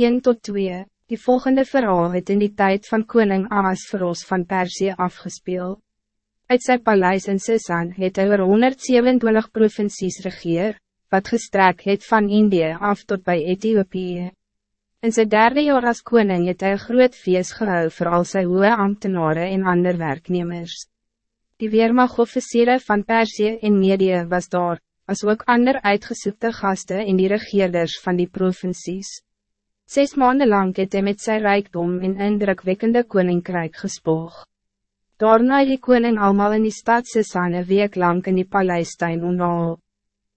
1 tot 2 Die volgende verhaal het in die tijd van koning Ahasveros van Persie afgespeeld. Uit zijn paleis in Sisan het hy oor 127 provincies regeer, wat gestrek het van Indië af tot bij Ethiopië. In zijn derde jaar als koning het hy groot feest gehou voor al sy hoge ambtenaren en ander werknemers. Die weermagofficiere van Persie en Medië was daar, as ook ander uitgesoekte gasten in die regeerders van die provincies. Zes maanden lang het hy met zijn rijkdom in indrukwekkende koninkrijk gespoog. Daarna die koning allemaal in die stad Sisan een week lang in die paleistuin onhaal.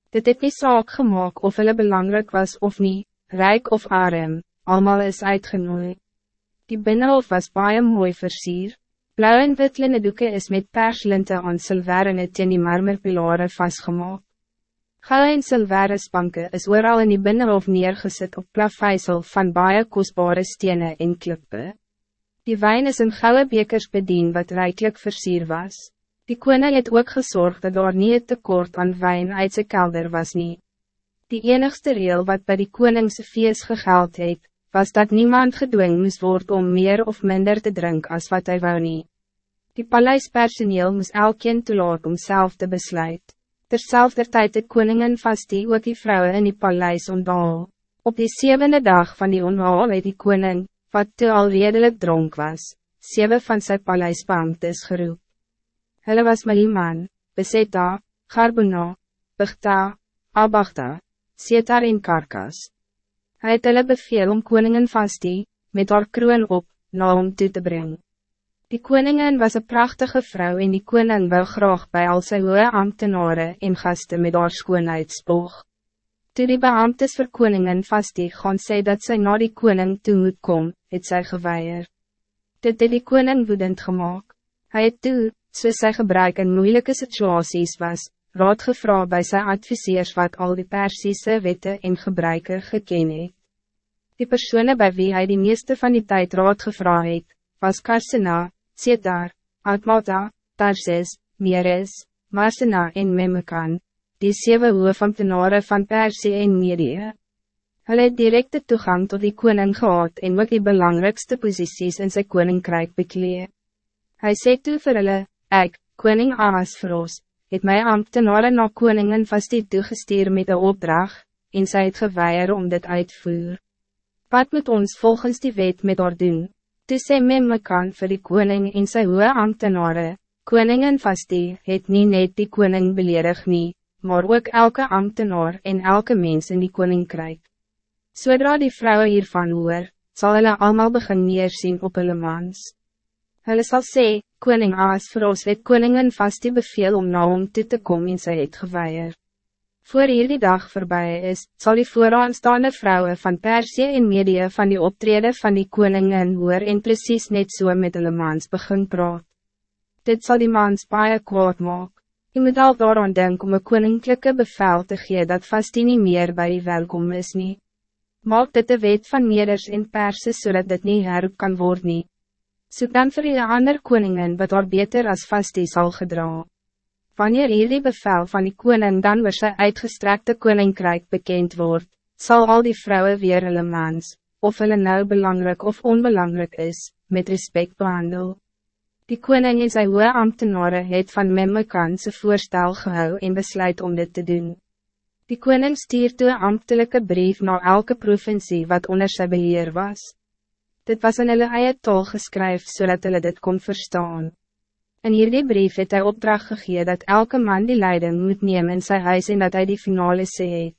Dit het nie saak gemaakt of hulle belangrijk was of niet, rijk of arm, allemaal is uitgenooi. Die binnenhof was baie mooi versier. Blauw en wit doeken is met perslinte aan silverene teen die marmerpilare vastgemaakt. Gouden en silvere spanke is ooral in die binnenhof neergezet op plaveisel van baie kostbare stenen en klippe. Die wijn is in gouden bekers bedien wat rijkelijk versier was. Die koning het ook gezorgd dat daar niet het tekort aan wijn uit zijn kelder was niet. Die enigste reel wat bij die koningse feest gegeld het, was dat niemand gedwongen moest worden om meer of minder te drinken als wat hij wou niet. Die paleispersoneel moest elkeen toelaat om zelf te besluiten. Terzelfde tijd het koningin vast die ook die vrouwen in die paleis onthaal. Op die zevende dag van die onthaal het die koning, wat te al redelijk dronk was, zeven van zijn paleisbeamtes geroep. Hulle was Maliman, Beseta, Garbuna, Bigta, Abachta, Setar en Karkas. Hij het hulle beveel om koningin vastie, met haar kroon op, na hom toe te brengen. Die koningin was een prachtige vrouw en die koning wil graag bij al sy hoge ambtenaren en gasten met haar schoonheid spoog. Toe die beambtes vir koningin vastie gaan sê dat zij na die koning toe moet kom, het sy geweier. Dit het die koning woedend gemaakt. Hij het toe, soos sy gebruik in moeilijke situaties was, raad gevra by sy adviseurs wat al die Persische wette en gebruiker geken het. Die persoon bij wie hij die meeste van die tijd raad gevra het, was Karsena, Setar, Atmata, Tarsis, Meres, Marsena en Memekan, die zeven hoofambtenare van Persie en Medië. Hulle het directe toegang tot die koning gehad en ook die belangrijkste posities in zijn koninkrijk beklee. Hij sê toe vir hulle, ek, koning Ahasveros, het my ambtenare na koningin vastie toegestuur met de opdracht, en sy het geweier om dit uitvoer. Wat moet ons volgens die wet met haar doen? Toe sê Memmekan vir die koning en sy hoge ambtenare, koningin vastie het nie net die koning beledig nie, maar ook elke ambtenaar en elke mens in die koninkrijk. Zodra die vrouwen hiervan hoor, zal hulle allemaal begin neersien op hulle mans. Hulle sal sê, koning Aas vir ons het koningin vast die beveel om na hom toe te kom en sy het geweier. Voor hierdie dag voorbij is, zal die vooraanstaande vrouwen van Persie en Medië van die optreden van die koningin hoor en precies net so met hulle mans begin praat. Dit zal die mans baie kwaad maak. Je moet al daaraan denken om een koninklijke bevel te geven dat vast niet meer bij je welkom is niet. Maak dit de wet van meerders in persen zodat dit niet herop kan worden. Nie. Soek dan voor je ander koningen wat er beter als vast is al gedra. Wanneer hierdie bevel van die koning dan weer sy uitgestrekte koninkrijk bekend wordt, zal al die vrouwen weer hulle mans, of hulle nou belangrijk of onbelangrijk is, met respect behandelen. Die koning en sy hoge ambtenare het van Memmekanse voorstel gehou en besluit om dit te doen. Die koning stuur toe een ambtelijke brief naar elke provincie wat onder sy beheer was. Dit was in hulle eie tol geskryf zodat hulle dit kon verstaan. In hierdie brief het hy opdracht gegee dat elke man die leiding moet nemen in sy huis en dat hij die finale sê het.